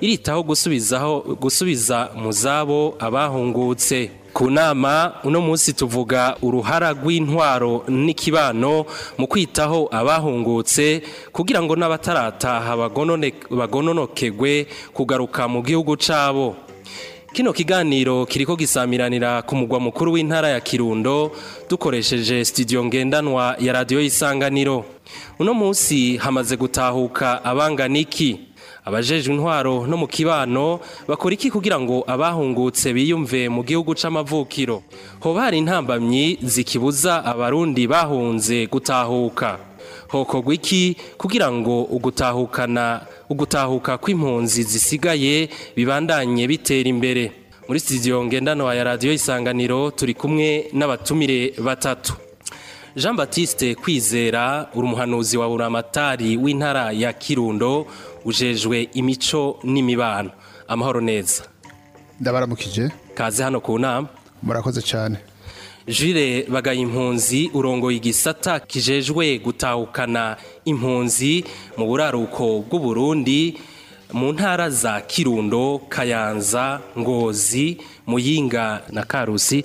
iritaho gusubizaho gusubiza mu zabo abahungutse ku nama uno munsi tuvuga uruhara rw'intwaro n'ikibano mu kwitaho abahungutse kugira ngo n'abatarataha bagononokegwe kugaruka mu gihugu cyabo kino kiganiro kiriko gisamiranira ku mugwa mukuru w'intara ya Kirundo dukoresheje studio ngendanwa ya radio isanganiro uno munsi hamaze gutahuka abanganiki abajeje intwaro no mu kibano bakora iki kugira ngo abahungutse biyumve mu gihugu c'amavukiro hoba hari intambamyi zikibuza abarundi bahunze gutahuka hokorwa iki kugira ngo ugutahukana ugutahuka kw'impunzi zisigaye bibandanye bitera imbere muri studio ngendanwa ya radiyo isanganiro turi kumwe n'abatumire batatu jean baptiste kwizera urumuhanuzi umuhanuzi wa buramatari w'intara ya kirundo ujejwe imico n'imibano amahoro neza ndabaramukije kaze hano ku nama murakoze cyane jire bagaye impunzi urongoye igisata kijejwe gutahukana impunzi mu buraruko bw’u Burundi mu ntara za kirundo kayanza ngozi muyinga na karusi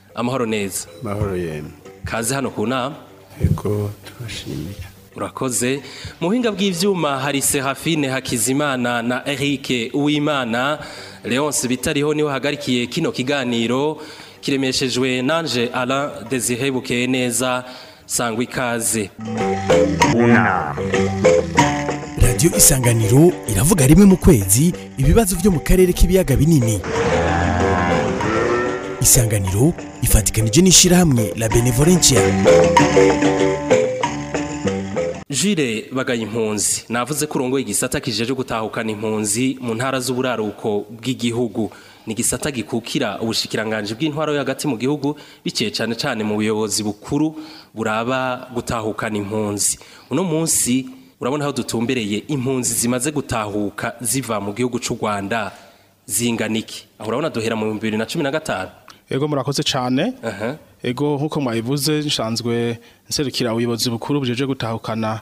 amahoro neza amahoro yemwe kaze hano ku nama yego turashimira murakoze mu buhinga bw'ibyuma hari serafine hakizimana na eric uwimana leonce bitariho niho hagarikiye kino kiganiro kiremeshejwe nanje ara dezihebukeye neza sangwa ikaze radiyo isanganiro iravuga rimwe mu kwezi ibibazo byo mu karere k'ibiyaga binini isanganiro ifatikanije n'ishyirahamwe la benevolencia jire bagaya impunzi navuze ko urongoye igisata kijeje gutahukana impunzi mu ntara z'uburaruko bw'igihugu ni igisata gikukira ubushikiranganji bw'intwaro yo hagati mu gihugu bikeye cyane cyane mu buyobozi bukuru buraba gutahukana impunzi uno munsi urabona aho dutumbereye impunzi zimaze gutahuka ziva mu gihugu cy'u rwanda zingana iki aho urabona duhera mu bihumbi bibiri na cumi na gatanu yego murakoze cyane ego nk'uko mwabivuze nsanzwe nserukira ubuyobozi bukuru bujeje gutahukana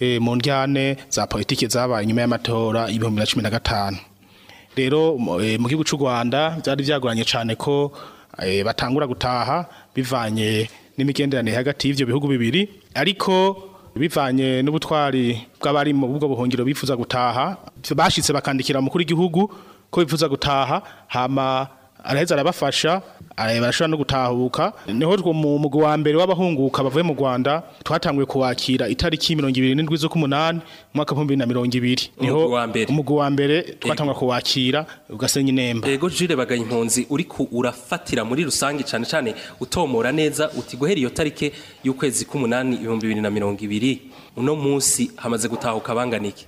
eh, mu njyane za politiki zabaye nyuma y'amatora ibihumbi na cumi na gatanu rero mu gihugu cy'u rwanda byari byagoranye cyane ko batangura gutaha bivanye n'imigenderanire hagati y'ibyo bihugu bibiri ariko bivanye n'ubutwari bw'abari mu bwo buhongiro bifuza gutaha bashitse bakandikira umukuru w'igihugu ko bifuza gutaha hama araheza arabafasha barashobora no gutahuka niho mu mugwi wa mbere w'abahunguka bavuye mu Rwanda twatanguye kuwakira itariki mirongo ibiri n'indwi z'umunani umwaka w'ibihumbi na mirongo ibiri niho umugwi wa mbere twatanguye eh. kuwakira ugasenya inemba yego jire baganya impunzi uri ku urafatira muri rusange cyane cyane utomora neza uti guhera iyo tariki y'ukwezi k'umunani ibihumbi bibiri na mirongo ibiri uno munsi hamaze gutahuka bangana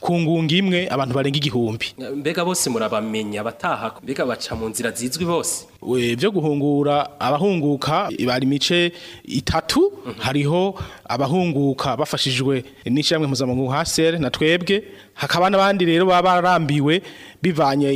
ku imwe abantu barenga igihumbi mbega bose murabamenya abataha mbega baca mu nzira zizwi bose we byo guhungura abahunguka bari mice itatu mhm. hariho abahunguka bafashijwe n'ishyirahamwe mpuzamahanga nka na twebwe hakaba n'abandi rero baba barambiwe bivanye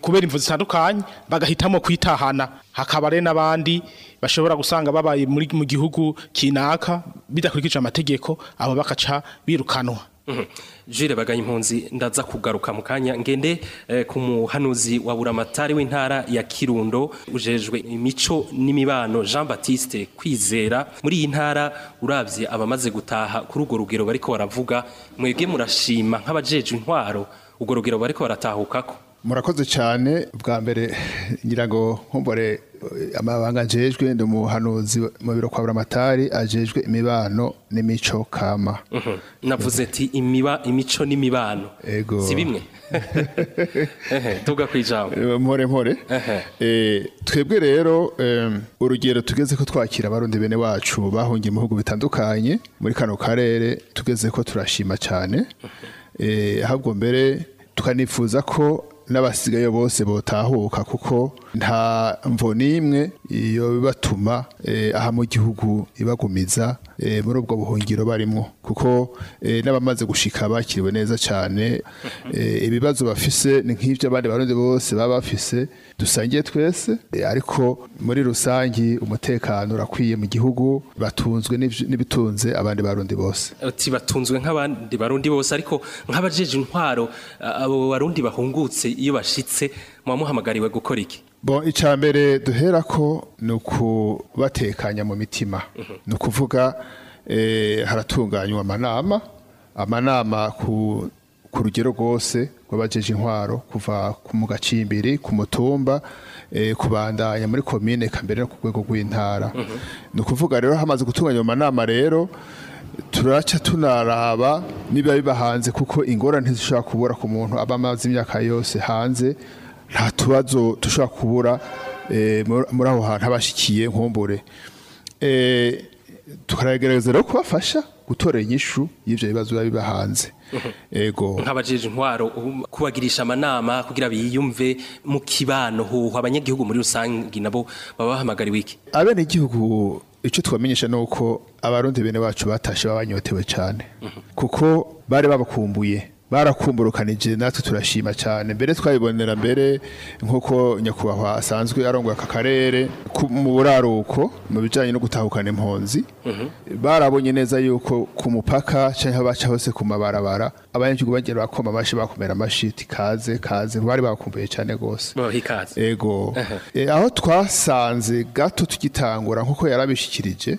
kubera imvu zitandukanye bagahitamo kwitahana hakaba rero n'abandi bashobora gusanga babaye mu gihugu kinaka bidakurikije amategeko abo bakaca birukanwa Mhm. jire bagaya impunzi ndaza kugaruka mu kanya ngende eh, ku muhanuzi wa buramatari w'intara ya kirundo ujejwe imico n'imibano jean batiste kwizera muri iyi ntara urabye abamaze gutaha kuri urwo rugero bariko baravuga mwebwe murashima nk’abajeje intwaro urwo rugero bariko baratahukako murakoze cyane bwa mbere ngira ngo nkumbore amabanga ajejwe ndi umuhanuzi mu biro kwa buramatari ajejwe imibano n'imico kama navuze ati imiba imico n'imibano si bimwe tuvuga ku ijambo eh, mpore mpore eh, twebwe rero urugero tugeze ko twakira abarundi bene wacu bahungiye mu bitandukanye muri kano karere tugeze ko turashima cyane eh, ahubwo mbere tukanifuza ko n'abasigaye bose botahuka kuko nta mvo n'imwe iyo bibatuma eh, aha mu gihugu ibagumiza eh, muri ubwo buhungiro barimo kuko eh, n'abamaze gushika bakiriwe neza cyane ibibazo bafise ni nk'ibyo abandi barundi bose baba bafise dusangiye twese ariko muri rusange umutekano urakwiye mu gihugu batunzwe n'ibitunze abandi barundi bose ati batunzwe nk'abandi barundi bose ariko nk'abajeje intwaro abo barundi bahungutse iyo bashitse muba muhamagariwe gukora iki bon icya mbere duhera ko ni ukubatekanya mu mitima mhm. ni ukuvuga eh, haratunganywa amanama amanama ku ku rugero rwose rw'abajeje intwaro kuva mu gacimbiri ku mutumba eh, kubandanya muri komine kambere no ku rwego rw'intara mhm. ni ukuvuga rero hamaze gutunganya amanama rero turaca tunaraba niba biba hanze kuko ingorane zishobora kubura ku muntu aba amaze imyaka yose hanze nta tubazo dushobora kubura eh, muri aho hantu abashikiye nkumbure eh, tukaragerageza rero kubafasha gutora inyishu y'ibyo bibazo biba biba hanze ego nk'abajeje intwaro kubagirisha amanama kugira biyumve mu kibano ho abanyagihugu muri rusange nabo baba wiki iki abene igihugu icyo twamenyesha nuko abarundi bene bacu batashe babanyotewe cyane mhm. kuko bari babakumbuye barakumburukanije natwe turashima cyane mbere twabibonera mbere nk'uko nyakubahwa asanzwe arongwa aka karere mu buraruko mu bijyanye no gutahukana impunzi mhm. barabonye neza yuko ku mupaka cyangwa aho baca hose ku mabarabara abanyagihugu bagiye bakoma amashyi bakomera amashyi kaze kaze bari bakumbuye cyane rwose ego eh, aho twasanze gato tugitangura nk'uko yarabishyikirije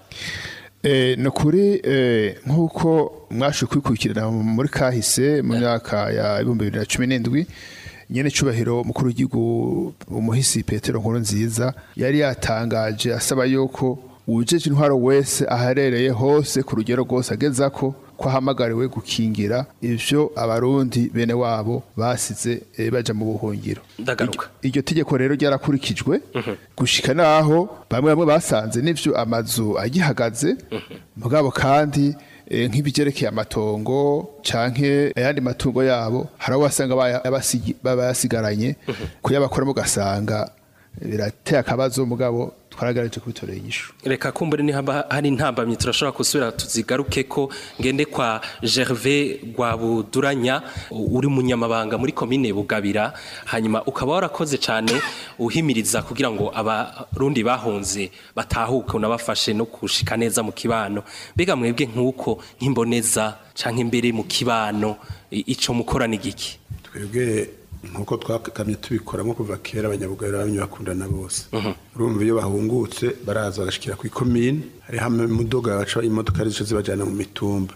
Eh, ni ukuri eh, nk'uko mwashe kwikurikirana muri kahise mu myaka ya ibihumbi bibiri na cumi n'indwi nyine cyubahiro mukuru w'igihugu umuhisi petero nkuru nziza yari yatangaje asaba yuko uwujije intwaro wese aharereye hose ku rugero rwose ageza ko ko ahamagariwe gukingira ibyo abarundi bene wabo basize eh, baja mu buhungiro ndagaruka iryo tegeko rero ryarakurikijwe mhm. gushika naho bamwe bamwe basanze n'ivyo amazu agihagaze mhm. mugabo kandi eh, nk'ibyerekeye amatongo canke ayandi matungo yabo hari aho wasanga bayasigaranye mhm. kuyabakoramo ugasanga eh, birateye akabazo umugabo twaragaritse kuri torero reka kumbure ni hari intambamyi turashobora gusubira tuzigaruke ko ngende kwa Gervais Rwabuduranya uri munyamabanga muri komine Bugabira hanyuma ukaba warakoze cyane uhimiriza kugira ngo abarundi bahunze batahuke unabafashe no kushika neza mu kibano mbega mwebwe nk'uko nk'imboneza cyangwa imbere mu kibano icyo mukorana igiki twebwe nkuko twakamye tubikoramo kuva kera abanyabugayo n'abanyabugari bakundana bose uh-huh. urumva iyo bahungutse baraza bagashikira ku ikomine hariho amamudoga baca imodoka ari zo zibajyana mu mitumba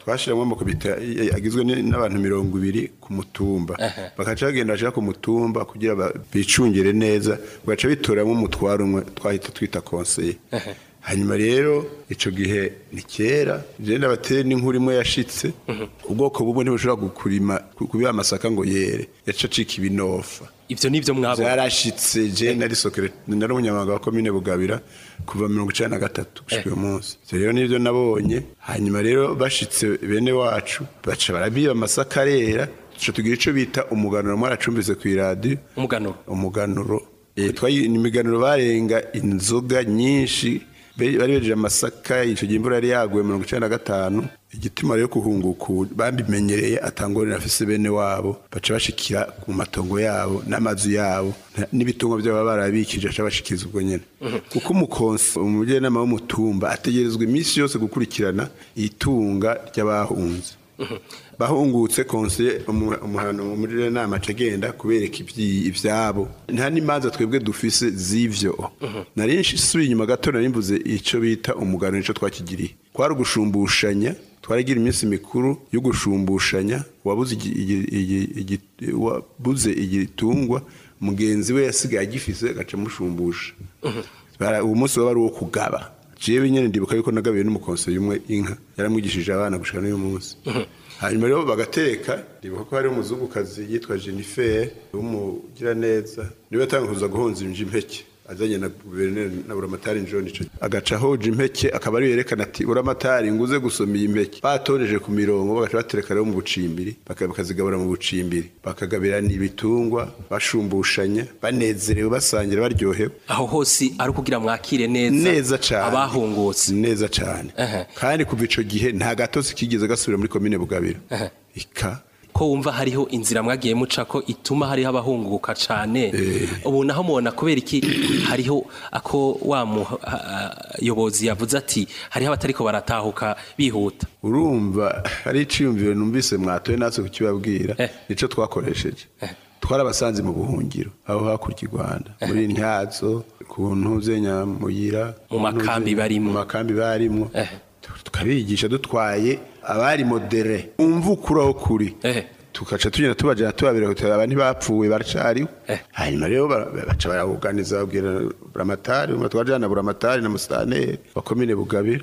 twashiramwo amakomite eh, eh, agizwe n'abantu mirongo ibiri ku mutumba bakaca bagenda baja ku mutumba kugira bicungire neza bagaca bitoramo umutwaro umwe twahita twita konseye hanyuma rero icyo gihe ni kera rero abateye n'inkuru imwe yashitse mhm. ubwoko bumwe ntibushobora gukurima kubiha amasaka ngo yere yaca acika ibinofa ibyo ni byo mwabonye byarashitse je eh. nari sokere nari umunyamabanga wa komine bugabira kuva mirongo icyenda na gatatu gushyira eh. uyu munsi ibyo rero nibyo nabonye hanyuma rero bashitse bene wacu baca barabiba amasaka arera duca tugira icyo bita umuganuro mwaracumbitse ku iradiyo umuganuro umuganuro ni eh. imiganuro barenga inzoga nyinshi bari bejeje amasaka icyo gihe imvura yari yaguye mirongo icyenda na gatanu igitima rero kuhunguka babimenyereye atangwa na bene wabo baca bashikira ku matongo yabo n'amazu yabo n'ibitungo byabo barabikije aca bashikiriza ubwo nyine mhm. kuko umukonsi umujyanama w'umutumba ategerezwa iminsi yose gukurikirana itunga ry'abahunze mhm. bahungutse konsiye umuhano muri iyo nama acagenda kubereka ibyabo nta n'imanza twebwe dufise z'ibyo mhm. nari nshisuye inyuma gato nari mvuze icyo bita umugano nicyo twakigiriye twari ugushumbushushanya twaragira iminsi mikuru yo gushumbushanya wabuze igitungwa mugenzi we yasigaye agifise agaca amushumbusha mhm. uwo munsi wari ari uwo kugaba jewe nyine ndibuka yuko nagabiye n'umukonseri umwe inka yaramwigishije abana gushika n'uyu munsi mhm. hanyuma rero bagateka ndibuka ko hari umuzungukazi yitwa jeniferi w'umugiraneza niwe yatangaga guhunza impeke azanye na guverineri na buramatari john agacaho impeke akaba ariyo yerekana ati uramatari nguze gusoma iyi mpeke batoreje ku mirongo bagaca batereka mu bucimbiri bakazigabura mu bucimbiri bakagabirana ibitungwa bashumbushanya banezerewe basangira baryohewe aho hose ari ukugira mwakire neza neza cyane abahungutse neza cyane kandi kuva icyo gihe nta gatosi kigeze gasubira muri komine bugabira ika ko wumva hariho inzira mwagiye muca ko ituma hariho abahunguka cyane eh. ubu naho mubona kubera iki hariho ako wa muyobozi yavuze ati hariho abatari baratahuka bihuta urumva hari iciyumviro numvise mwatoye natwe kukibabwira eh. nicyo twakoresheje eh. twarabasanze mu buhungiro aho hakurya i rwanda muri ntyazo ku ntuze nyamuyira mu makambi barimo tukabigisha dutwaye abari modere wumva ukuri aho kuri eh. tugaca tugenda tubajyana tubabera hoteli aba ntibapfuye baracariho eh. hanyuma rero baca barabuganiza babwira buramatari twajyana buramatari na musitanteri wakomine Bugabe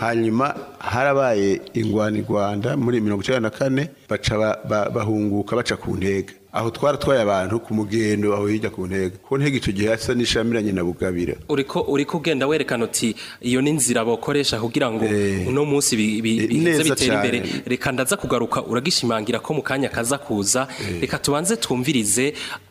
hanyuma harabaye ingwana rwanda muri mirongo icyenda na kane baca bahunguka baca ku ntega aho twaratwaye abantu ku mugendo aho hirya ku ntego ku ntego icyo gihe hasa n'ishamiranye na bugabira uriko uriko ugenda werekana uti iyo ni inzira bakoresha kugira ngo eh. uno munsi bize eh, bitera imbere reka ndaza kugaruka uragishimangira ko mu kanya kaza kuza eh. reka tubanze twumvirize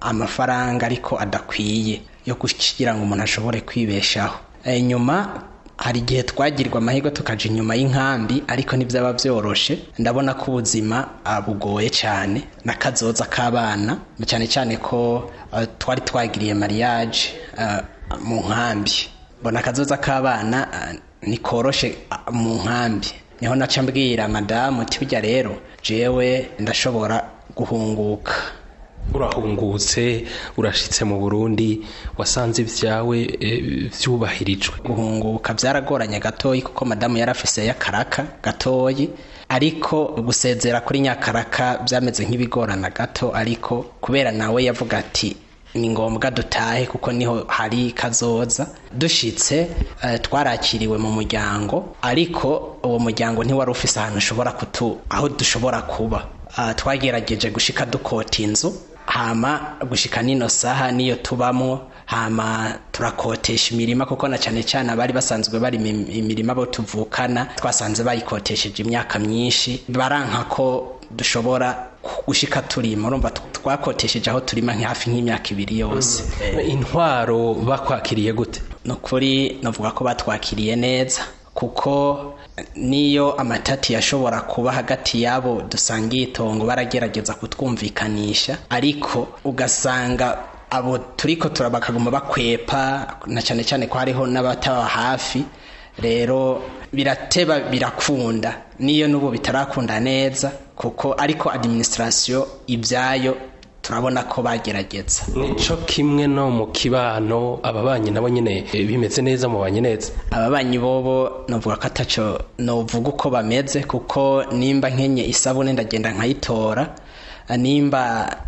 amafaranga ariko adakwiye yo kugira ngo umuntu ashobore kwibeshaho nyuma hari igihe twagirwa amahirwe tukaje inyuma y'inkambi ariko ntibyaba byoroshe ndabona ko ubuzima ah, bugoye cyane n'akazoza k'abana cyane cyane ko ah, twari twagiriye mariage ah, mu nkambi mbona akazoza k'abana ni mu nkambi niho naca mbwira madamu tujya rero jewe ndashobora guhunguka urahungutse urashitse mu burundi wasanze ibyawe byubahirijwe e, guhunguka byaragoranye gatoyi kuko madamu yarafise y'akaraka gatoyi ariko gusezera kuri nyakaraka byameze nk'ibigorana gato ariko kubera nawe yavuga ati ni ngombwa dutahe kuko niho hari kazoza dushitse e, twarakiriwe mu muryango ariko uwo muryango ntiwari ufise ahantu ushobora kutu aho dushobora kuba twagerageje gushika dukota inzu hama gushika nino saha niyo tubamo hama turakotesha imirima kuko na cyane cyane abari basanzwe bari imirima bo tuvukana twasanze bayikotesheje imyaka myinshi baranka ko dushobora gushika turima urumva twakotesheje aho turima hafi nk'imyaka ibiri yose mm. eh, intwaro bakwakiriye gute ni ukuri navuga ko batwakiriye neza kuko niyo amatati yashobora kuba hagati y'abo dusangiye itongo baragerageza kutwumvikanisha ariko ugasanga abo turiko turabakaguma bakwepa na cyane cyane ko hariho n'abataba hafi rero birateba birakunda niyo n'ubu bitarakunda neza kuko ariko administration ibyayo turabona ko bagerageza nico kimwe no mu kibano ababanyi nabo nyine eh, bimeze neza mu banyeneza ababanyi bobo navuga ko ataco novuga uko bameze kuko nimba nkenye isabune ndagenda nkayitora nimba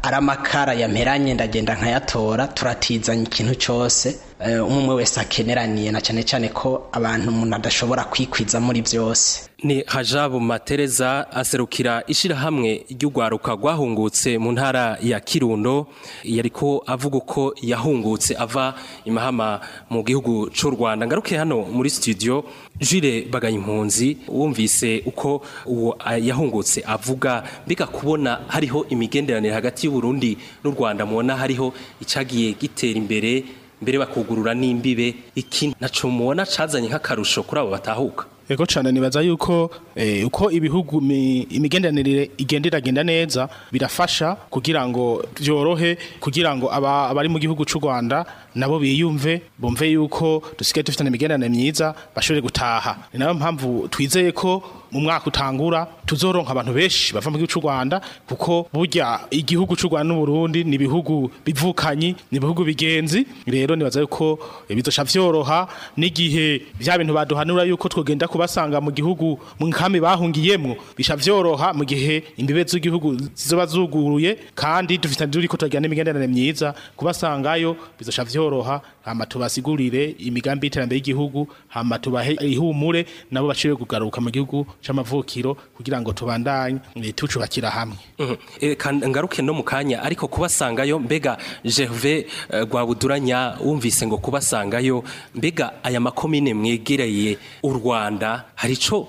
ari amakara yamperanye ndagenda nkayatora turatizanya ikintu cyose Eh, umwe wese akeneraniye na cyane cyane ko abantu umuntu adashobora kwikwiza muri byose ni hajabu matereza aserukira ishyirahamwe ry'urwaruka rwahungutse mu ntara ya kirundo yariko avuga ko yahungutse ava imahama mu gihugu cy'u rwanda ngaruke hano muri studio jire baganya impunzi wumvise uko uwo yahungutse avuga mbega kubona hariho imigenderanire hagati y’u Burundi n'u rwanda mubona hariho icyagiye gitera imbere mbere bakugurura n'imbibe iki ntacu mubona cazanye nk'akarusho kuri abo batahuka ego cyane nibaza yuko eh, uko ibihugu imigenderanire igenda iragenda neza birafasha kugira ngo byorohe kugira ngo abari mu gihugu cy'u Rwanda nabo biyumve bumve yuko dusigaye dufitanye imigenderanire myiza bashobore gutaha ni nayo mpamvu twizeye ko mu mwaka utangura tuzoronka abantu benshi bava mu gihugu cy'u Rwanda kuko burya igihugu cy'u Rwanda n'u Burundi ni bihugu bivukanyi ni bihugu bigenzi rero nibaza yuko bizosha byoroha n'igihe bya bintu baduhanura yuko twogenda kubasanga mu gihugu mu nkambi bahungiyemo bisha vyoroha mu gihe imbibe z'igihugu zizoba zuguruye kandi dufitanye duri ko n'imigenderanire myiza kubasangayo bizosha vyoroha biroroha hama tubasigurire imigambi y'iterambere y'igihugu hama tubahe ihumure nabo bashobore kugaruka mu gihugu c'amavukiro kugira ngo tubandanye eh, tucubakira hamwe mhm. eh, ngaruke no mu kanya ariko kubasangayo mbega Gervais gwaguduranya eh, wumvise ngo kubasangayo mbega aya makomine mwegereye u Rwanda hari co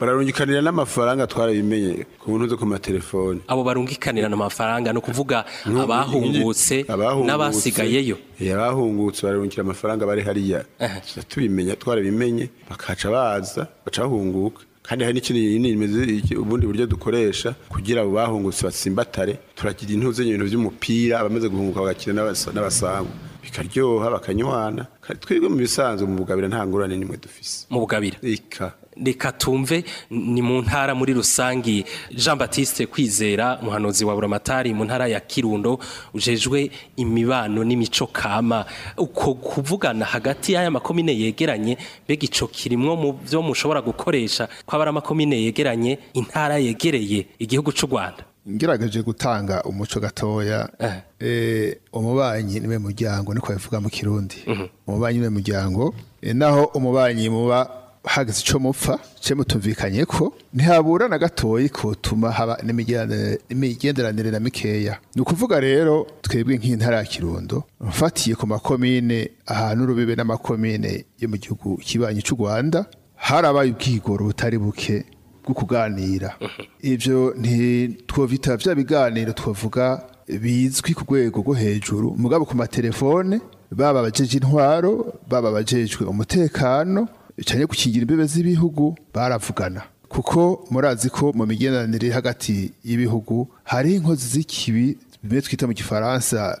bararungikanira n'amafaranga twarabimenye ku buntu zo ku matelefoni abo barungikanira n'amafaranga ni ukuvuga abahungutse n'abasigayeyo eh, abahungutse bararungikira amafaranga bari hariya tubimenya twarabimenye bakaca baza baca bahunguka kandi hari n'ikintu ubundi buryo dukoresha kugira ngo bahungutse batsimbatare turagira intuze ibintu by'umupira abamaze guhunguka bagakina n'abasangu bikaryoha bakanywana twebwe mu bisanzwe mu bugabira nta ngorane n'imwe dufise mu bugabira Rekatumve ni mu ntara muri rusange jean baptiste kwizera umuhanuzi wa buramatari mu ntara ya kirundo ujejwe imibano n'imico kama uko kuvugana hagati y'aya makomine yegeranye mbega icyo kirimwo mu byo mushobora gukoresha kwabara ari amakomine yegeranye intara yegereye igihugu cy'u rwanda ngerageje gutanga umuco gatoya eh. Eh, umubanyi ni we muryango niko bivuga mu kirundi mhm. umubanyi we muryango eh, naho umubanyi muba hageze icyo mupfa cyo mutumvikanye ko ntihabura na gatoya kutuma haba n'imigenderanire na mikeya ni ukuvuga rero twebwe nk'intara ya kirundo mfatiye ku makomine ahantu urubibe n'amakomine yo mu gihugu kibanyi cy'u rwanda harabaye ubwigoro butari buke bwo kuganira ibyo ntitwovita bya biganiro twavuga bizwi ku rwego rwo hejuru mugabo ku matelefone baba abajeje intwaro baba abajejwe umutekano cyane gukingira imbibe z'ibihugu baravugana kuko murazi ko mu migenderanire hagati y'ibihugu hari inkozi z'ikibi bimwe twita mu gifaransa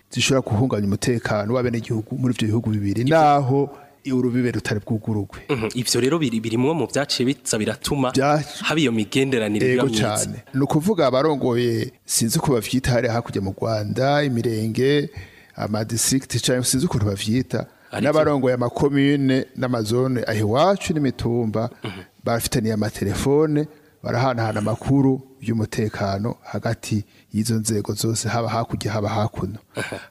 zishobora guhungabanya umutekano w'abenegihugu muri ibyo bihugu bibiri naho urubibe rutari bwugurugwe mhm, ibyo rero birimo mu byaciye bitsabira biratuma haba iyo migenderanire yego cyane ni ukuvuga abarongoye sinzi uko bavyita hariya hakurya mu rwanda imirenge amadisikiti cyangwa sinzi ukuntu bavyita n'abarongoye amakomune n'amazone aho iwacu n'imitumba mhm. bafitaniye amatelefone barahanahana amakuru y'umutekano hagati y'izo nzego zose haba hakurya haba hakuno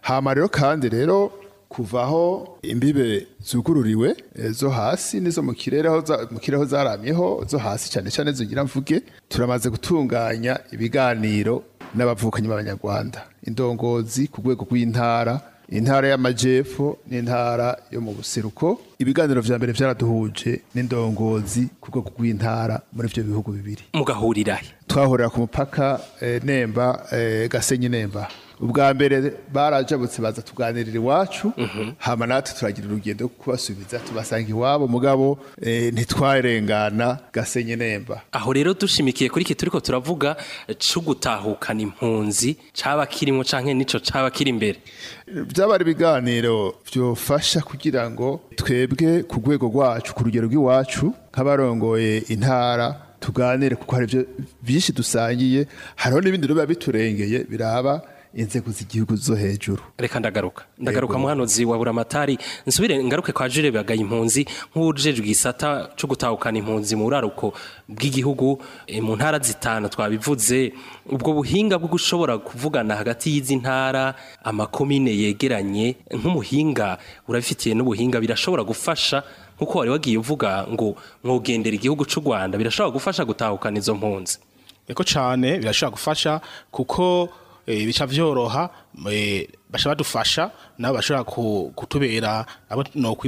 hama rero kandi rero kuvaho imbibe zugururiwe eh, zo hasi n'izo mu kirere mu kirere zaramyeho zo hasi cyane cyane zigira mvuge turamaze gutunganya ibiganiro n'abavukanyi b'abanyarwanda indongozi ku rwego rw'intara intara y'amajyepfo n'intara yo mu buseruko ibiganiro vya mbere vyaraduhuje n'indongozi kubwo intara muri ivyo bihugu bibiri mugahurirahe twahurira ku mupaka eh, nemba eh, gasenyi nemba ubwa mbere barajabutse baza tuganirira iwacu hama natwe turagira urugendo rwo kubasubiza tubasanga iwabo mugabo eh, ntitwarengana gasenye nemba aho rero dushimikiye kuri iki turiko turavuga cyo gutahukana impunzi caba kirimo canke nico caba kiri imbere byabari ibiganiro byofasha kugira ngo twebwe ku rwego rwacu ku rugero rw'iwacu nk'abarongoye intara tuganire kuko hari byinshi dusangiye hariho n'ibindi biba biturengeye biraba inzego z'igihugu zo hejuru reka ndagaruka ndagaruka muhanuzi wa buramatari nsubire ngaruke kwa jire bagaye impunzi nk'ujejwe gisata cyo gutahukana impunzi mu buraruko bw'igihugu eh, mu ntara zitanu twabivuze ubwo buhinga bwo gushobora kuvugana hagati y'izi ntara amakomine yegeranye nk'umuhinga urabifitiye n'ubuhinga birashobora gufasha nkuko wari wagiye uvuga ngo mwogendera igihugu cy'u Rwanda birashobora gufasha gutahukana izo mpunzi eko cyane birashobora gufasha kuko bica vyoroha e, bashobora badufasha nabo bashobora kutubera abo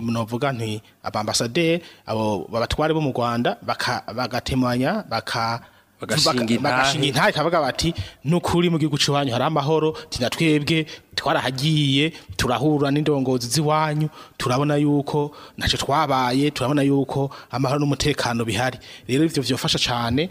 novuga nti abambasaderi abo babatware bo mu rwanda bagatemanya bagashinga intahe kavuga bati n'ukuri mu gihugu cy'iwanyu hari amahoro tina twebwe twarahagiye turahura n'indongozi z'iwanyu turabona yuko ntacyo twabaye turabona yuko amahoro n'umutekano bihari rero ibyo byofasha cyane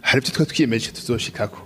hari ibyo twa tuzoshikako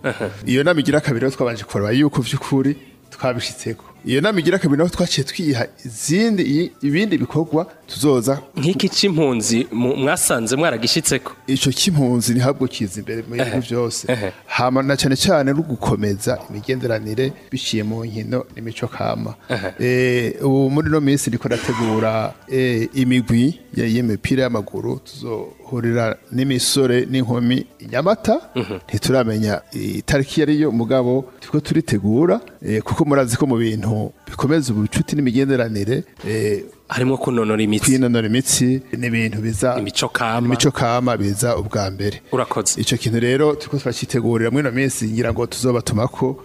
iyo namigira kabiri twabanje kureba yuko vy'ukuri twabishitseko iyo nama igira kabiri naho twaciye twiha izindi ibindi bikorwa tuzoza nk'iki cy'impunzi mwasanze mwaragishyitseko icyo cy'impunzi ni kiza imbere mu bihugu byose hama na cyane cyane no gukomeza imigenderanire biciye mu nkino n'imico kama eh, ubu muri no minsi ndiko ndategura eh, imigwi y'imipira y'amaguru tuzo bahurira n'imisore n'inkumi i nyamata mhm. ntituramenya itariki yari yo mugabo tiko turitegura eh, kuko murazi ko mu bintu bikomeza ubucuti n'imigenderanire eh, harimo kunonora imitsi kwinonora imitsi ni ibintu biza imico kama imico kama biza ubwa mbere urakoze icyo kintu rero turiko turakitegurira muri no minsi ngira ngo tuzobatumako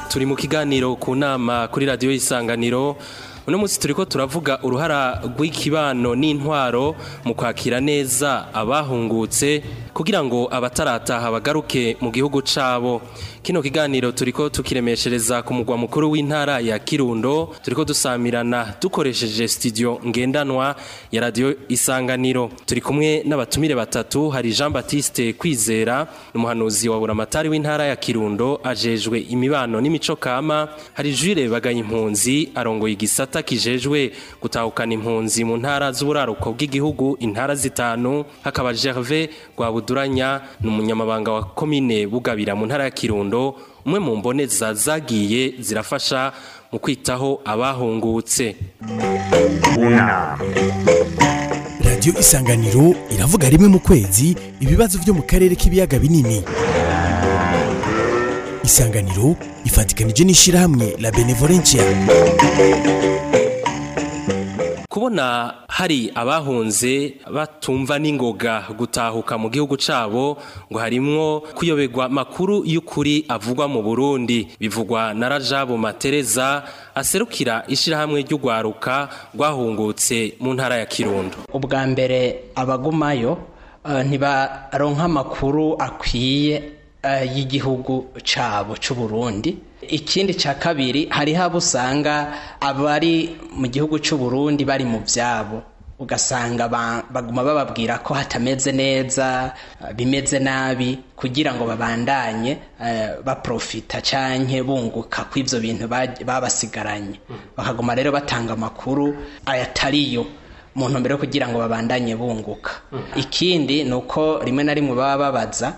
turi mu kiganiro ku nama kuri radiyo y'isanganiro uno munsi turi turavuga uruhara rw'ikibano n'intwaro mu kwakira neza abahungutse kugira ngo abatarataha bagaruke mu gihugu cabo kino kiganiro turi ko tukiremeshereza ku mugwa mukuru w'intara ya kirundo turi ko dusamirana dukoresheje studio ngendanwa ya radiyo isanganiro turi kumwe n'abatumire batatu hari jean batiste kwizera umuhanuzi wa buramatari w'intara ya kirundo ajejwe imibano n'imico kama hari jure bagaya impunzi arongoye igisata gisata kijejwe gutahukana impunzi mu ntara z'uburaruko bw'igihugu intara zitanu hakaba Gervais Rwabuduranya n'umunyamabanga wa komine Bugabira mu ntara ya Kirundo umwe mu mboneza zagiye zirafasha mu kwitaho abahungutse radiyo isanganiro iravuga rimwe mu kwezi ibibazo byo mu karere k'ibiyaga binini isanganiro ifatikanije n'ishyirahamwe la benevolencia kubona hari abahunze batumva n'ingoga gutahuka mu gihugu cyabo ngo harimo kuyoberwa makuru y'ukuri avugwa mu burundi bivugwa na rajabo matereza aserukira ishyirahamwe ry'urwaruka rwahungutse mu ntara ya kirundo ubwa mbere abagumayo eh, ntibaronka amakuru akwiye Eh, y'igihugu cyabo cy'u Burundi ikindi cya kabiri hari abo usanga abari mu gihugu cy'u Burundi bari mu byabo ugasanga baguma bababwira ko hatameze neza bimeze nabi kugira ngo babandanye eh, baprofita cyane bunguka ku ibyo bintu babasigaranye mm. bakaguma rero batanga amakuru ayatariyo mu ntumbero kugira ngo babandanye bunguka mm. ikindi ni uko rimwe na rimwe baba babaza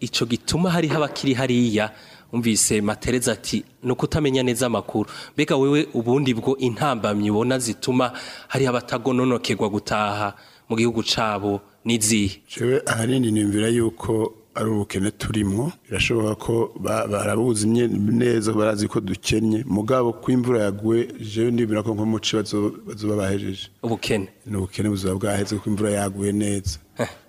icyo gituma hariho abakiri hariya umvise matereza ati ni ukutamenya neza amakuru mbega wewe ubundi bwo intambamyi ubona zituma hariho abatagononokerwa gutaha mu gihugu cyabo nizi yewe ahanini nimvira yuko ari ubukene turimo birashoboka ko barabuzimye neza barazi ko dukennye mugabo ko imvura yaguye jewe ndibwira ko nko mu bahejeje ubukene ni ubukene buzaba bwaheze kuko imvura yaguye neza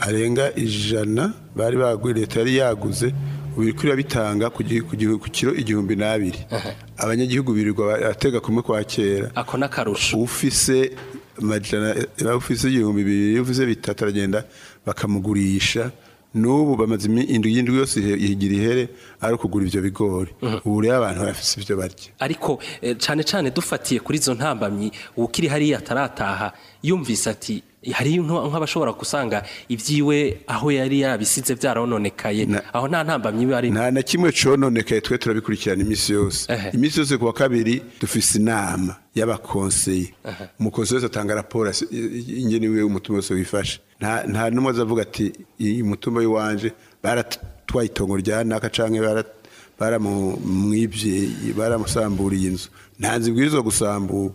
arenga ijana bari baguye leta yari yaguze birirwa bitanga ku kiro igihumbi n'abiri abanyagihugu birirwa atega kumwe kwa kera ako n'akarusho ufise amajana ofise y'ibihumbi bibiri ofise bitatu aragenda bakamugurisha n'ubu bamaze indwi y'indwi yose yigira ihere ari ukugura ibyo bigori mhm. ubu rero abantu bafite ibyo barya ariko eh, cyane cyane dufatiye kuri izo ntambamyi uwukiri hariya atarataha yumvise ati hari nk'abashobora gusanga ibyiwe aho yari yabisize byarononekaye aho nta ntambamyi iba ari nta na kimwe cyononekaye twe turabikurikirana iminsi yose iminsi yose ku wa kabiri dufise inama y'abakonseye umukonseye wese atanga raporo ingenewe umutima wose wifashe nta n'umwe azavuga ati iyi mutumba y'iwanje baratwaye itongo rya naka cyangwa baramwibye baramusamburiye inzu nta nzu ibwirizwa gusamburwa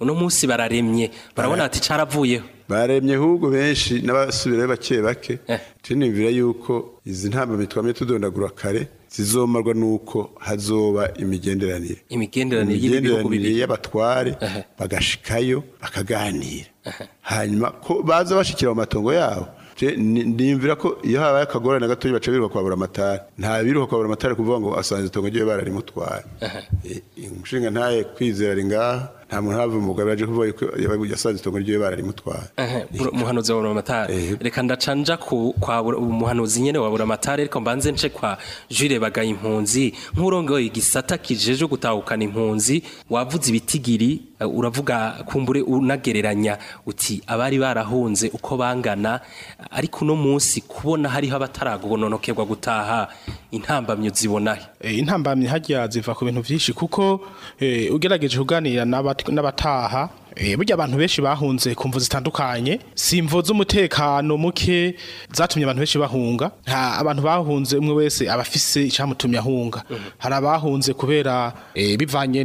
uno munsi bararemye barabona ati caravuyeho baremye ahubwo benshi n'abasubirayo bake bake eh. tunimvira yuko izi ntabwo bitwamye tudondagura kare zizomarwa nuko hazoba imigenderanire imigenderanire y'abatware bagashikayo bakaganira hanyuma ko baza bashikira mu matongo yabo nimvira ko iyo habaye akagorane gatoya baca biruka kwabura amatara nta biruka kwabura amatara kuvuga ngo asanze itongo ry'iwe bararimutwara inshinga eh, ntaye kwizera ari ngaha nta muntu hava umugabo yaje kuvuga yasanze itongo ryiwe bararimutwaye umuhanuzi wa buramatari reka ndacanja ku kwa umuhanuzi nyene wa buramatari ariko mbanze nce kwa Jules Bagaye impunzi nk'urongoye igisata kijeje gutahukana impunzi wavuze ibitigiri eh, uravuga kumbure unagereranya uti abari barahunze uko bangana ariko uno munsi kubona hariho abataragubononokerwa gutaha intambamyo zibonahe eh, intambamyo hajya ziva ku bintu byinshi kuko eh, ugerageje kuganira n'aba n'abataha eh, burya abantu benshi bahunze ku mvu zitandukanye si imvu z'umutekano muke zatumye abantu benshi bahunga abantu bahunze umwe wese aba afise icyamutumye ahunga mhm. hari abahunze kubera eh, bivanye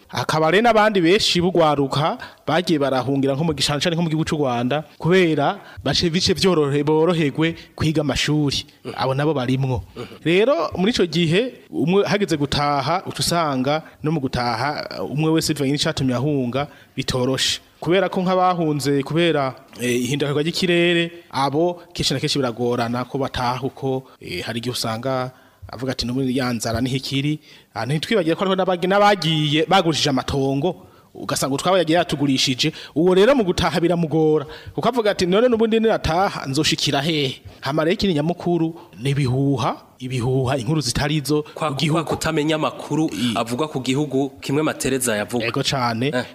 hakaba rero n'abandi benshi bugwaruka bagiye barahungira nko mu gishanca nko mu gihugu cy'u Rwanda kubera bace bice byorohe borohegwe kwiga amashuri abo nabo barimwo rero muri ico gihe umwe hageze gutaha utusanga no mu gutaha umwe wese bivanye n'icatumye ahunga bitoroshe kubera ko nk'abahunze kubera eh, ihindagurika ry'ikirere abo kenshi na kenshi biragorana ko bataha kuko eh, hari igihe usanga avuga ati n'ubundi ya nzara niho ikiri ah, ntitwibagire ko hariho n'abagiye bagurishije amatongo ugasanga utwabo yagiye yatugurishije uwo rero mu gutahabira biramugora kuko avuga ati none n'ubundi nirataha nzoshikira hehe hama rero ikindi nyamukuru ni ibihuha inkuru zitari izo kwa kutamenya makuru avuga ku gihugu kimwe matereza yavuga yego cyane eh.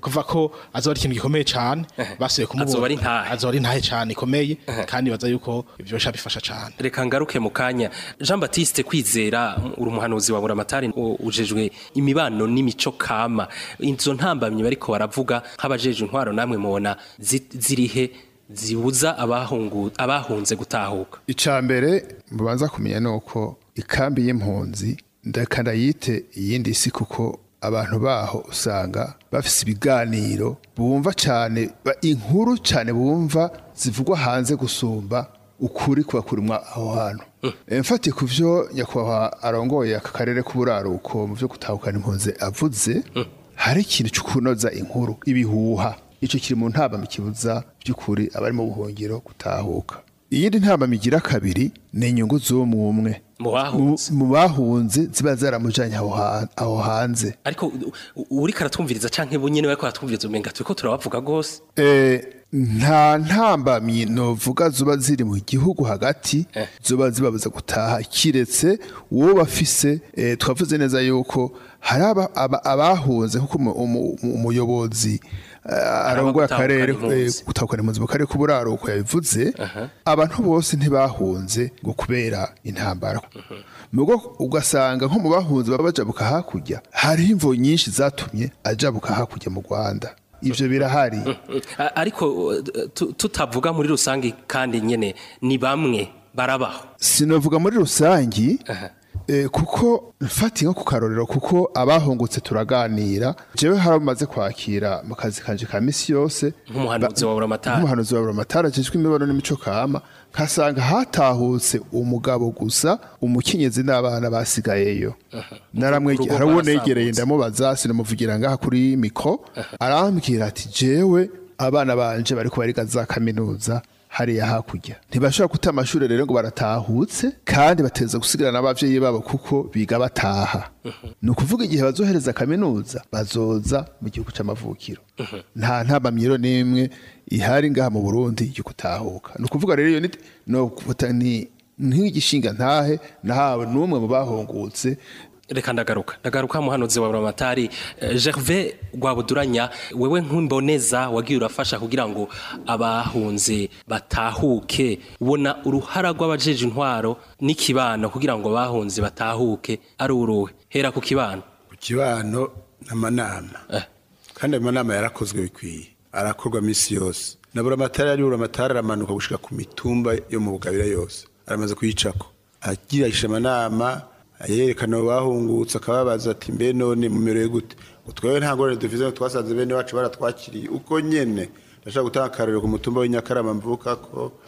kuva ko azoba ikintu gikomeye cyane basuye kumubona azoba ari ntahe azoba ari ntahe cyane ikomeye kandi baza yuko ibyo bisha bifasha cyane reka ngaruke mu kanya Jean Baptiste kwizera uri umuhanuzi wa buramatari ujejwe imibano n'imico kama inzo ntambamye bariko baravuga nk'abajeje intwaro namwe mubona zirihe zibuza abahunze gutahuka icya mbere mubanza kumenya ni ikambi y'impunzi ndakanayite iyindi si kuko abantu baho usanga bafise ibiganiro bumva cyane inkuru cyane bumva zivugwa hanze gusumba ukuri kuba kurimwa aho hantu mm. eh, mfati ku byo nyakubahwa arongoye aka karere k'uburaruko mu byo gutahukana impunzi avuze mm. hari ikintu cyo kunoza inkuru ibihuha icyo kiri mu ntambamyi kibuza by'ukuri abarimo buhungiro gutahuka iyindi ntambamyi migira kabiri ni inyungu z'umwe umwe mu bahunze ziba zaramujanye aho hanze ariko uri karatwumviriza cyangwa ibu nyine bari karatwumviriza umenya turi ko turabavuga rwose eh, nta ntambamyi novuga zuba ziri mu gihugu hagati eh. zuba zibabuza gutaha kiretse uwo bafise eh, twavuze neza yuko hari abahunze kuko umuyobozi Eh, arongoye akarere eh, gutakwa impunzi mu karere k'uburaro yabivuze abantu bose ntibahunze ngo kubera intambara mugo ugasanga nko mu bahunze baba bajabuka hakurya hariho imvo nyinshi zatumye ajabuka hakurya mu Rwanda ibyo birahari ariko tutavuga muri rusange kandi nyine ni bamwe barabaho sinavuga muri rusange Eh, kuko mfatiye nko ku karorero kuko abahungutse turaganira jewe hari abamaze kwakira mu kazi kanje ka misi yose nk'umuhanuzi wa buramatara nk'umuhanuzi wa buramatara jejwe imibano n'imico kama kasanga hatahutse umugabo gusa umukenyezi n'abana basigayeyo naramwegera hari ndamubaza sinamuvugira ngaha kuri mikro arambwira ati jewe abana banje bari bariga za kaminuza hariya hakurya ntibashobora guta amashuri rero ngo baratahutse kandi bateza gusigarana n’ababyeyi babo kuko biga bataha mhm. ni ukuvuga igihe bazohereza kaminuza bazoza mu gihugu cy’amavukiro mhm. nta ntabamyiro n'imwe ihari ngaha mu burundi yo gutahuka ni ukuvuga rero iyo ni nk'igishinga ntahe nahawe n'umwe mu bahungutse reka ndagaruka ndagaruka muhanuzi wa buramatari eh, gerve rwabuduranya wewe nk'imboneza wagiye urafasha kugira ngo abahunze batahuke ubona uruhara rw'abajeje intwaro n'ikibano kugira ngo abahunze batahuke ari uruwe hera ku kibano ku kibano n'amanama eh. kandi ayo manama yarakozwe bikwiye arakorwa minsi yose na buramatari ari buramatari aramanuka gushyira ku mitumba yo mu bugabira yose aramaze kuyicako agira amanama yerekana bahungutse akababaza ati mbe none mu mumerewe gute ngo twebwe nta ngorane dufite twasanze bene wacu baratwakiriye uko nyine ndashobora gutanga akarorero ku mutumba w'inyakarama mvuka ko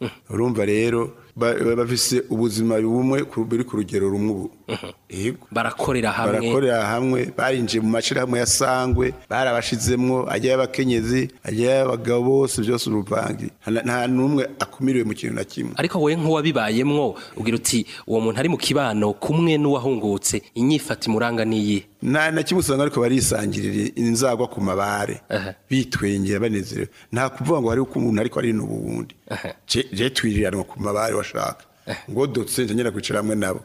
mm. urumva rero bafise ubuzima bumwe buri ku rugero rumwe ubu barakorera hamwe barakorera hamwe barinjiye mu mashyirahamwe ya sangwe barabashizemwo ajya y'abakenyezi ajya y'abagabo bose byose uruvange nta n'umwe akumiriwe mu kintu na kimwe ariko wowe nk'uwabibayemwo ubwira uti uwo muntu ari mu kibano kumwe n'uwahungutse inyifata imuranga n'iyi nta na kimwe usanga ariko barisangirira inzagwa ku mabare bitwengera banezerewe nta kuvuga ngo hari umuntu ariko ari n'ubundi je twiriranwa ku mabare washaka ngo dutse njya kwicara hamwe nabo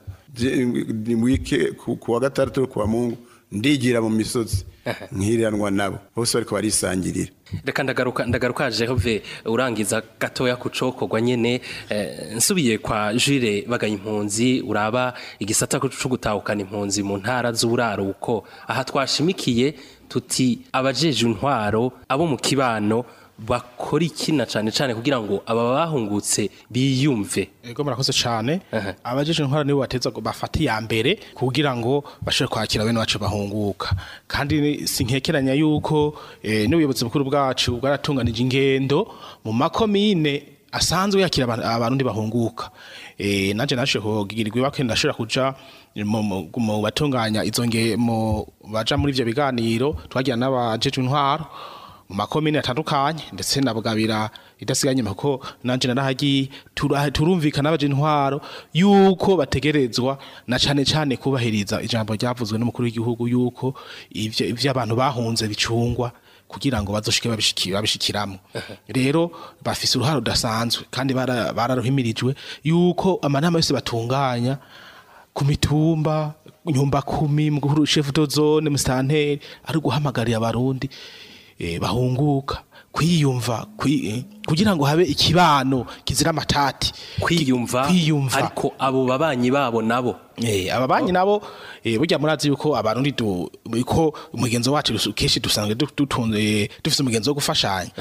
wike ku wa gatandatu ku wa mungu ndigira mu misozi nkiranwa nabo bose bariko barisangirira reka ndagaruka ndagaruka Gerove urangiza gatoya kucokogwa nyene eh, nsubiye kwa Jure baganye impunzi uraba igisata cyo gutahukana impunzi mu ntara z'uraruko aha twashimikiye tuti abajeje intwaro abo mu kibano bakora iki na cyane cyane kugira ngo aba bahungutse biyumve yego murakoze cyane abajeje intwara nibo bateza bafata iya mbere kugira ngo bashobore kwakira bene bacu bahunguka kandi sinkekeranya yuko eh, n'ubuyobozi bukuru bwacu bwaratunganije ingendo mu makomine asanzwe yakira abarundi bahunguka eh nanje nasheho gigirwe bakende kuja mu batunganya izo nge mu baja muri ibyo biganiro twagira n'abajeje intwaro mu makomine atandukanye ndetse na bugabira idasiganye mako nanje narahagiye ah, turumvikana abaje intwaro yuko bategerezwa na cane cane kubahiriza ijambo ryavuzwe n'umukuru w'igihugu yuko ivyo abantu bahunze bicungwa kugira ngo bazoshike babishikiramo rero bafise uruhare rudasanzwe kandi bararuhimirijwe yuko amanama yose batunganya ku mitumba nyumba kumi mu guhuru chef de zone mustanteri ari guhamagarira abarundi Eh, bahunguka kwiyumva eh, kugira ngo habe ikibano kizira amatati kwiyumva ariko abo babanyi babo nabo eh ababanyi nabo eh, burya murazi yuko abantu ndi ko umugenzo wacu keshi dusanzwe dutunze eh, dufise umugenzo wo gufashanya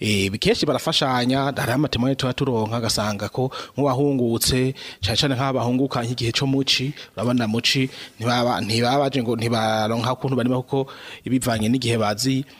eh bikeshi barafashanya hari amatemoni tuba turonka agasanga ko nk'uwahungutse cyane cyane nk'abahungukanye igihe cyo muci urabona muci ntibaba ntibabaje ngo ntibaronka kuntu barimo kuko ibivanye n'igihe bazi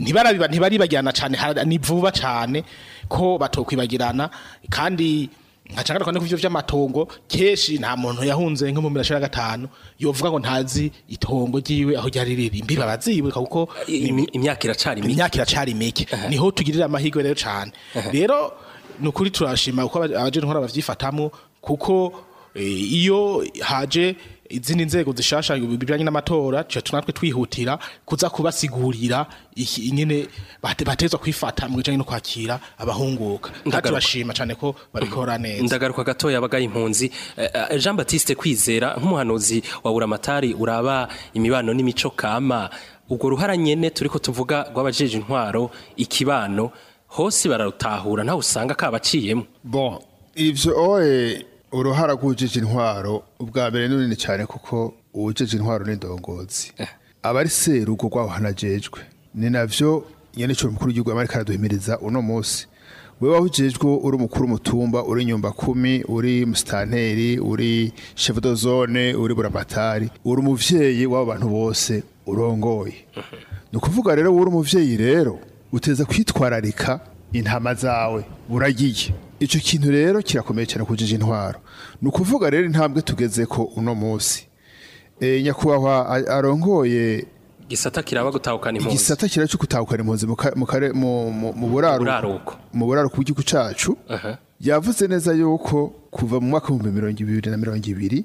ntibaribagirana cyane nivuba cyane ko batokwibagirana kandi nkacangaruka kandi ku byo by'amatongo keshi nta muntu yahunze nko mu mirashira gatanu yovuga ngo ntazi itongo giwe aho ryari riri imbiba bazibuka kuko imyaka iracari mike imyaka iracari mike niho tugirira amahirwe rero cyane rero nukuri turashima kuko abajene eh, nkora bavyifatamo kuko iyo haje izindi nzego zishasha bijanye n'amatora cyo tunatwe twihutira kuza kubasigurira nyene batezwa kwifata mu bijanye no kwakira abahunguka ndagashima cyane ko barikora mm-hmm. neza ndagaruka gatoya abagaye impunzi eh, eh, Jean Baptiste kwizera nk'umuhanuzi wa Buramatari uraba imibano n'imico kama ubwo ruhara nyene turiko tuvuga rwabajeje intwaro ikibano hose bararutahura ntawe usanga kabaciyemo bon ivyo oe uruhara rw'uwujije intwaro ubwa mbere ni runini cyane kuko uwujije intwaro n'indongozi eh. aba ari seru kuko rwahanagejwe ni nabyo nyaniciro mukuru w'igihugu amerika araduhimiriza uno munsi wowe wahugijwe uri umukuru w'umutumba uri nyumba kumi uri musitanteri uri shefu do zone uri buramatari uri umubyeyi w'abo bantu bose urongoye mhm. ni ukuvuga rero uri umubyeyi rero uteza kwitwararika intama zawe buragiye icyo kintu rero kirakomeye cyane kujije intwaro ni ukuvuga rero intambwe tugeze ko uno munsi eh, nyakubahwa arongoye igisata kiraba gutahukana impunzi igisata kiracu gutahukana impunzi mu buraruko mu buraruko bw'igihugu cyacu uh-huh. yavuze neza yuko kuva mu mwaka w'ibihumbi mirongo ibiri na mirongo ibiri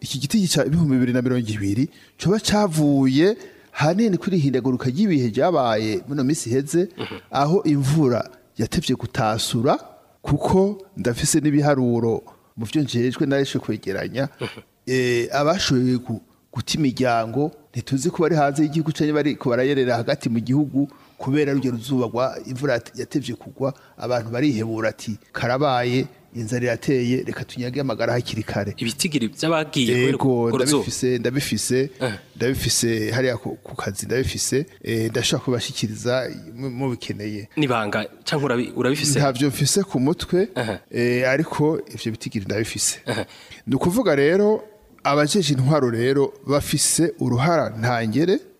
iki giti cya ibihumbi bibiri na mirongo ibiri coba cyavuye hanini kuri ihindaguruka ry'ibihe byabaye muno minsi iheze mhm. aho imvura yatebye gutasura kuko ndafise n'ibiharuro mu byo njejwe nareshwe kwegeranya eh, abashoboye guta imiryango ntituzi ko bari hanze y'igihugu cyangwa bari barayerera hagati mu gihugu kubera rugero zuba rwa imvura yatebye kugwa abantu barihebura ati karabaye inzara irateye reka tunyage amagara hakiri kare ibitigiri by'abagiye yego ndabifise ndabifise eh. ndabifise hariya ku kazi ndabifise eh, ndashobora kubashyikiriza mubikeneye nibanga cyangwa urabifise ntabyo mfise ku mutwe eh. ariko ibyo bitigiri ndabifise ni ukuvuga rero abajeje intwaro rero bafise uruhara ntangere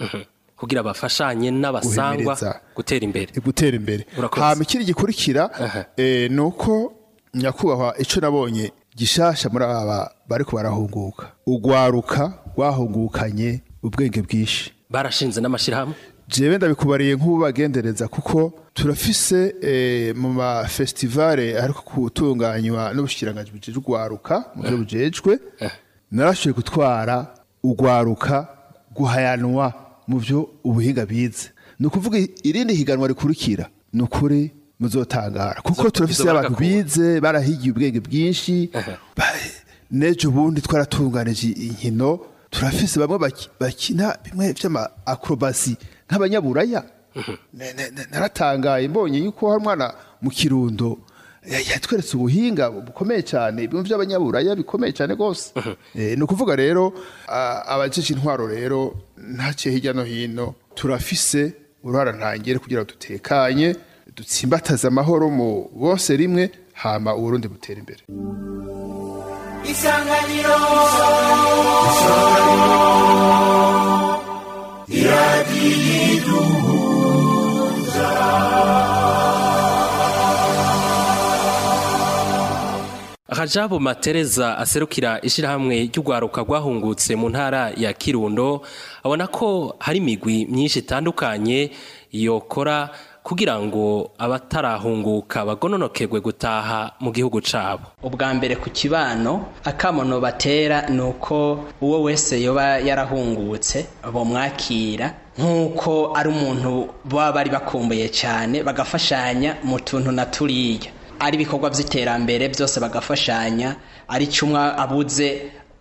mhm. kugira bafashanye n'abasangwa gutera imbere eh, gutera imbere hanyuma ikindi gikurikira eh, ni uko nyakubahwa icyo nabonye gishasha muri aba bari barahunguka ugwaruka rwahungukanye ubwenge bwinshi barashinze n'amashyirahamwe jewe ndabikubariye nk'ububagendereza kuko turafise eh, mu ma festivale ariko kutunganywa n'ubushikiranganje bujejwe urwaruka mu byo eh. bujejwe eh. narashoboye gutwara urwaruka guhayanwa mu byo ubuhinga bize ni ukuvuga irindi higanwa rikurikira ni ukuri muzotangara kuko turafise abantu bize barahigiye ubwenge bwinshi n'ejo bundi twaratunganije inkino turafise bamwe bakina bimwe by'ama akrobasi nk'abanyaburaya uhuh. naratangaye mbonye yuko hari umwana mu kirundo yatweretse ubuhinga bukomeye cyane ibintu by'abanyaburaya bikomeye cyane rwose uhuh. eh, ni ukuvuga rero abacisha intwaro rero ntacye hirya no hino turafise uruhara ntangere kugira ngo dutekanye dutsimbataze amahoro mu bose rimwe hama uburundi butera imbere isanganiro isanganiro Hajabu Matereza aserukira ishyirahamwe ry'urwaruka rwahungutse mu ntara ya Kirundo abona ko hari imigwi myinshi itandukanye yokora kugira ngo abatarahunguka bagononokerwe gutaha mu gihugu cabo ubwa mbere ku kibano akamono batera ni uko uwo wese yoba yarahungutse bomwakira nk'uko ari umuntu baba bari bakumbuye cyane bagafashanya mu tuntu na turiya ari ibikorwa by'iterambere byose bagafashanya ari cyo umwe abuze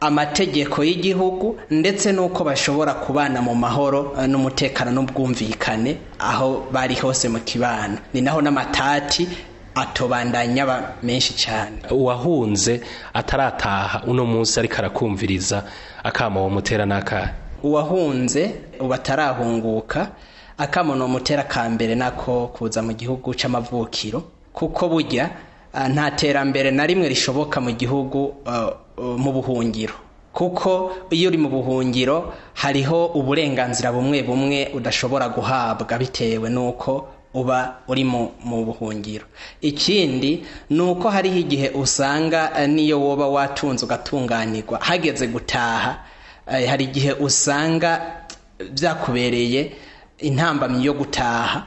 amategeko y'igihugu ndetse n'uko bashobora kubana mu mahoro eh, n'umutekano n'ubwumvikane aho bari hose mu kibano ni naho n'amatati atobandanya menshi cyane uwahunze atarataha uno munsi ariko arakumviriza uwo mutera n'akahe uwahunze ubatarahunguka atarahunguka akamo ni umutera ka mbere nako kuza mu gihugu cy'amavukiro kuko bujya eh, nta terambere na rimwe rishoboka mu gihugu eh, Eh, mu buhungiro kuko iyo uri mu buhungiro hariho uburenganzira bumwe bumwe udashobora guhabwa bitewe n'uko uba uri mu buhungiro ikindi ni uko hariho igihe usanga eh, n'iyo woba watunze ugatunganirwa hageze gutaha eh, hari igihe usanga byakubereye intambamyi yo gutaha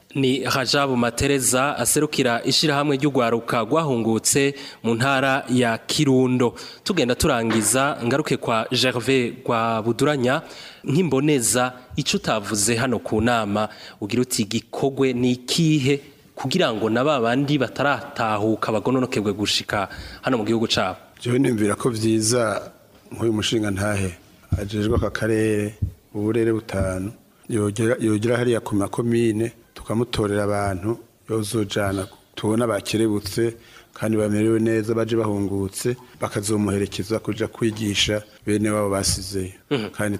ni Rajabu Matereza aserukira ishyirahamwe ry'ugwaruka rwahungutse mu ntara ya Kirundo tugenda turangiza ngaruke kwa Gervais kwa Buduranya nk'imboneza icyo utavuze hano ku nama ugira uti gikogwe ni ikihe kugira ngo na babandi bataratahuka bagononokebwe gushika hano mu gihugu cyabo jewe nimvira ko byiza nk'uyu mushinga ntahe ajejwe aka karere uburere butanu yogera hariya ku makomine tukamutorera abantu yuzujana tubona bakerebutse kandi bamerewe neza baje bahungutse bakazomuherekeza kujya kwigisha bene wabo basizeyo mhm. kandi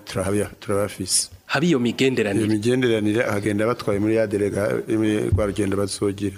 turabafise haba iyo migenderanire iyo migenderanire akagenda batwaye muri ya derega rwa rugendo bazogira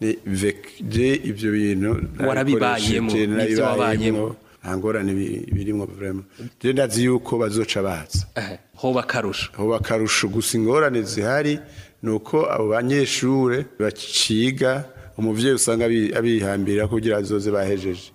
ni ibyo bintu warabibayemo n'ibyo wabayemo nta birimo rero ndazi yuko bazoca baza ho bakarusha gusa ingorane zihari ni uko abo banyeshuri baciga umubyeyi usanga abihambira kugira azoze bahejeje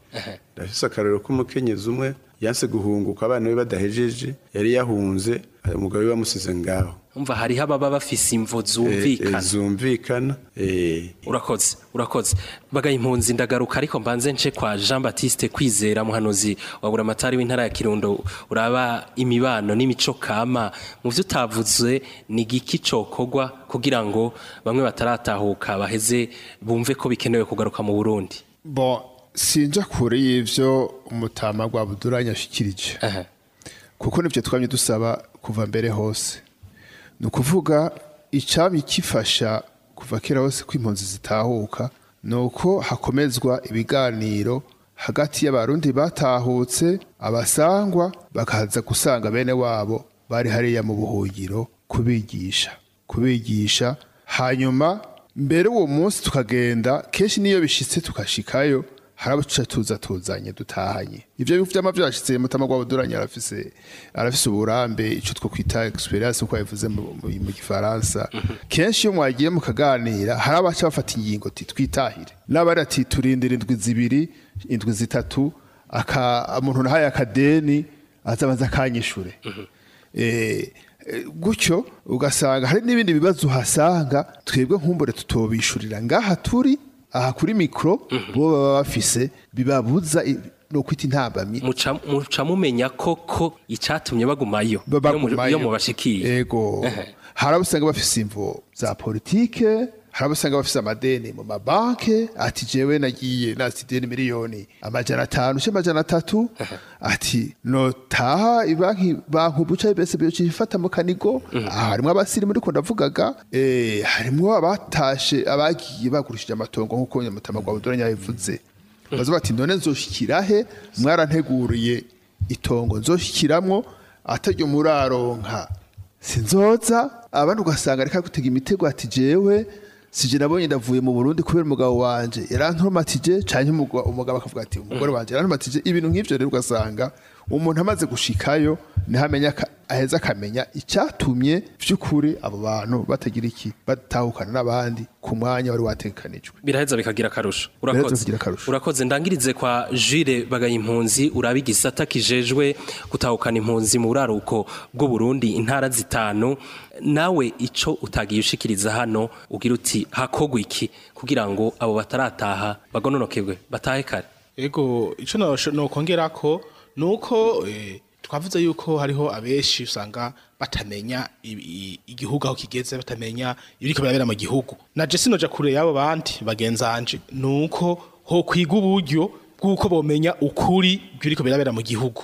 ndafise akarero k'umukenyezi umwe yanse guhunguka abana be badahejeje yari yahunze umugabo we bamusize ngaho umva hariho ababa bafise imvo zumvikana eh, eh, zumvikana eh. urakoze urakoze baga impunzi ndagaruka ariko mbanze nce kwa Jean Baptiste kwizera muhanuzi wabura amatari w'intara ya Kirundo uraba imibano n'imico kama mu byo utavuze ni giki cokogwa kugira ngo bamwe bataratahuka baheze bumve ko bikenewe kugaruka mu Burundi bon sinja kuri ivyo umutama gwa buduranya ashikirije kuko nivyo twamye dusaba kuva mbere hose ni ukuvuga icyabikifasha kuva kera hose ko impunzi zitahuka ni uko hakomezwa ibiganiro hagati y'abarundi batahutse abasangwa bakaza gusanga bene wabo bari hariya mu buhungiro kubigisha kubigisha hanyuma mbere uwo munsi tukagenda kenshi n'iyo bishyitse tukashikayo harabuca tuza tuzanye dutahanye ivyo bifu vyama vyashitse mutama gwa buduranye arafise arafise uburambe ico two kwita experience uko yavuze mu gifaransa mhm. kenshi iyo mwagiye mukaganira harabaca bafata ingingo ti twitahire n'abari ati turindira indwi zibiri indwi zitatu aka umuntu nahaye akadeni azabanza akanyishure mhm. eh, eh, gutyo ugasanga hari n'ibindi bibazo uhasanga twebwe nkumbure tutobishurira ngaha turi aha kuri mikoro mhm. bo baba bafise bibabuza no kwita intambamyi muca mumenya koko icyatumye bagumayo yo mubashikiye yego hari bafise imvo za politike hari abo usanga bafise amadeni mu mabanki ati jewe nagiye nazideni miliyoni amajana atanu ushe amajana atatu ati notaha ibanki bankubuca ibese biyocifata mu kanigo mm-hmm. aha harimo abasirimu ariko ndavugaga eh, harimo abatashe abagiye bagurishije amatongo nk'uko nyamutama rwa budura yabivuze mm-hmm. baza bati none nzoshikira he mwaranteguriye itongo nzoshikiramwo atajya muraronka sinzoza abandi ugasanga reka gutega imitego ati jewe sije nabonye ndavuye mu Burundi kubera umugabo wanje yarantomatije canke umugabo akavuga ati umugore wanje yarantomatije ibintu nk’ibyo rero ugasanga umuntu amaze gushikayo niho amenya aheza akamenya icyatumye by'ukuri abo bantu batagira iki batahukana n'abandi ku mwanya wari watekanijwe biraheza bikagira akarusho urakoze ndangirize kwa jire impunzi uraba igisata kijejwe gutahukana impunzi mu buraruko bw'uburundi intara zitanu nawe icyo utagiye ushikiriza hano ugira uti hakogwa iki kugira ngo abo batarataha bagononokebwe batahe kare ego icyo nokongera ko nuko eh, twavuze yuko hariho abeshi usanga batamenya igihugu aho kigeze batamenya ibiriko birabera mu gihugu na je sinoja kure yabo bandi bagenzanje nuko ho kwiga uburyo bw'uko bomenya ukuri bw'ibiriko birabera mu gihugu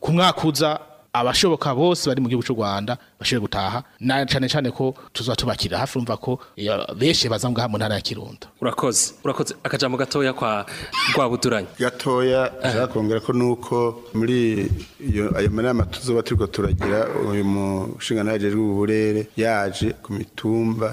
ku mwaka uza abashoboka bose bari mu gihugu cy'u Rwanda bashobora gutaha na cyane cyane ko tuzaba tubakira hafi urumva ko beshe baza ngaha mu ntara ya Kirundo urakoze urakoze akajambo gatoya kwa rwabuturanye gatoya zakongera ko nuko muri iyo ayo manama tuzoba turiko turagira uyu mushinga najejwe uburere yaje ku mitumba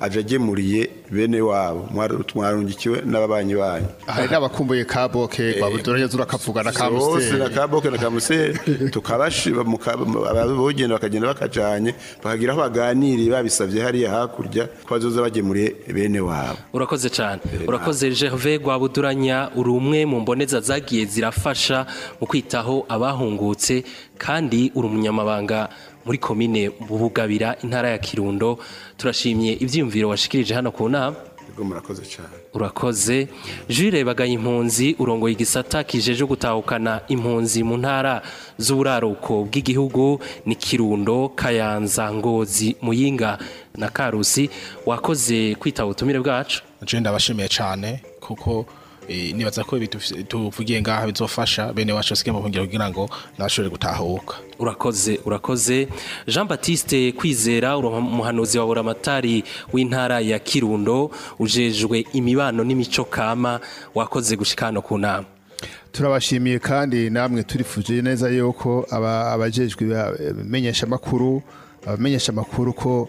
aje agemuriye bene wabo mwarungikiwe n'ababanyi banyu hari n'abakumbuye kaboke babutoranye zurakavuga na kamuseri na kaboke na kamuseri tukabashiba abogenda bakagenda bakajanye bakagira aho baganiriye babisabye hariya hakurya kwazoza bazoza bagemuriye bene wabo urakoze cyane eh, urakoze gerve rwabuduranya uri umwe mu mboneza zagiye zirafasha mu kwitaho abahungutse kandi uri umunyamabanga muri komine bubugabira intara ya kirundo turashimye ibyiyumviro washikirije hano ku nama murakoze cyane urakoze jire baganya impunzi urongoye igisata kijeje gutahukana impunzi mu ntara z'uburaruko bw'igihugu ni kirundo kayanza ngozi muyinga na karusi wakoze kwita ubutumire bwacu ndabashimiye cyane kuko Eh, nibaza ko tuvugiye ngaha bizofasha bene wacu sikema bongera kugira ngo nashobore gutahuka urakoze urakoze Jean Baptiste kwizera umuhanuzi wa buramatari w'intara ya Kirundo ujejwe imibano n'imico kama wakoze gushikano ku nama turabashimiye kandi namwe turifuje neza yuko abajejwe bamenyesha makuru abamenyesha makuru ko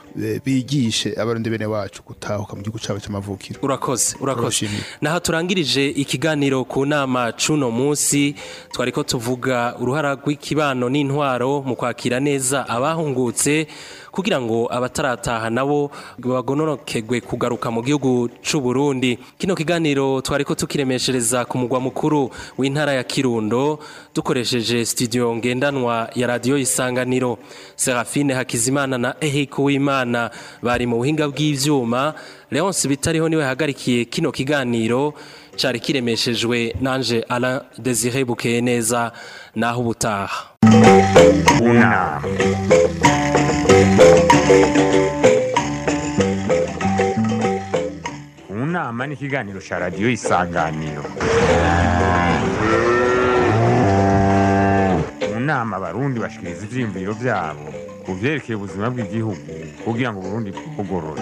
Eh, bigishe abarundi bene wacu gutahuka mu gihugu cyabo cy'amavukiro urakoze urakoze naho turangirije ikiganiro ku nama cuno munsi twari ko tuvuga uruhara rw'ikibano n'intwaro mu kwakira neza abahungutse kugira ngo abatarataha nabo bagonorokegwe kugaruka mu gihugu cy'u Burundi kino kiganiro twari ko tukiremeshereza ku mugwa mukuru w'intara ya Kirundo dukoresheje studio ngendanwa ya radio isanganiro serafine hakizimana na eric wimana bari mu buhinga bw'ibyuma leonce bitariho niwe hagarikiye kino kiganiro cyari kiremeshejwe nanje Alain Desire bukeye neza naho ubutaha unama ni ikiganiro cya radiyo isanganiro nama abarundi bashikiriza ivyiyumviro byabo ku vyerekeye ubuzima bw'igihugu kugira ngo uburundi bugorore